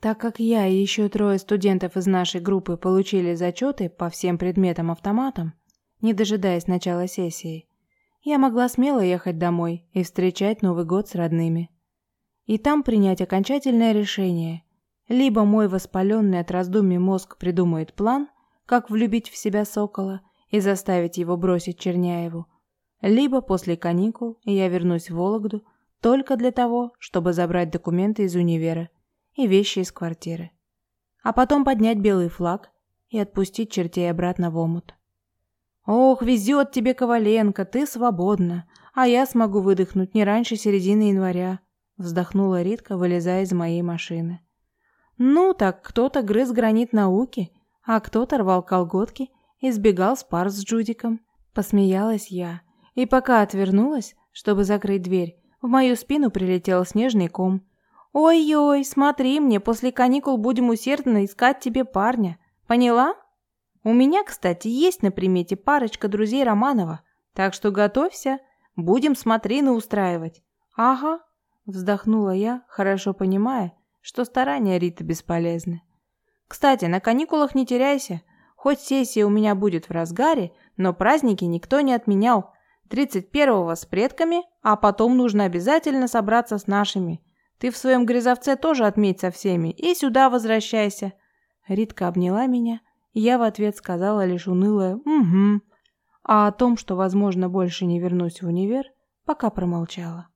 Так как я и еще трое студентов из нашей группы получили зачеты по всем предметам-автоматам, не дожидаясь начала сессии, я могла смело ехать домой и встречать Новый год с родными. И там принять окончательное решение. Либо мой воспаленный от раздумий мозг придумает план, как влюбить в себя сокола и заставить его бросить Черняеву, либо после каникул я вернусь в Вологду только для того, чтобы забрать документы из универа и вещи из квартиры. А потом поднять белый флаг и отпустить чертей обратно в омут. «Ох, везет тебе, Коваленко, ты свободна, а я смогу выдохнуть не раньше середины января», вздохнула Ритка, вылезая из моей машины. «Ну, так кто-то грыз гранит науки, а кто-то рвал колготки и сбегал с пар с Джудиком», посмеялась я. И пока отвернулась, чтобы закрыть дверь, в мою спину прилетел снежный ком. «Ой-ой, смотри мне, после каникул будем усердно искать тебе парня. Поняла?» У меня, кстати, есть на примете парочка друзей Романова, так что готовься, будем смотрины устраивать. Ага, вздохнула я, хорошо понимая, что старания Риты бесполезны. Кстати, на каникулах не теряйся. Хоть сессия у меня будет в разгаре, но праздники никто не отменял. 31-го с предками, а потом нужно обязательно собраться с нашими. Ты в своем грязовце тоже отметь со всеми и сюда возвращайся. Ритка обняла меня, я в ответ сказала лишь унылое «Угу». А о том, что, возможно, больше не вернусь в универ, пока промолчала.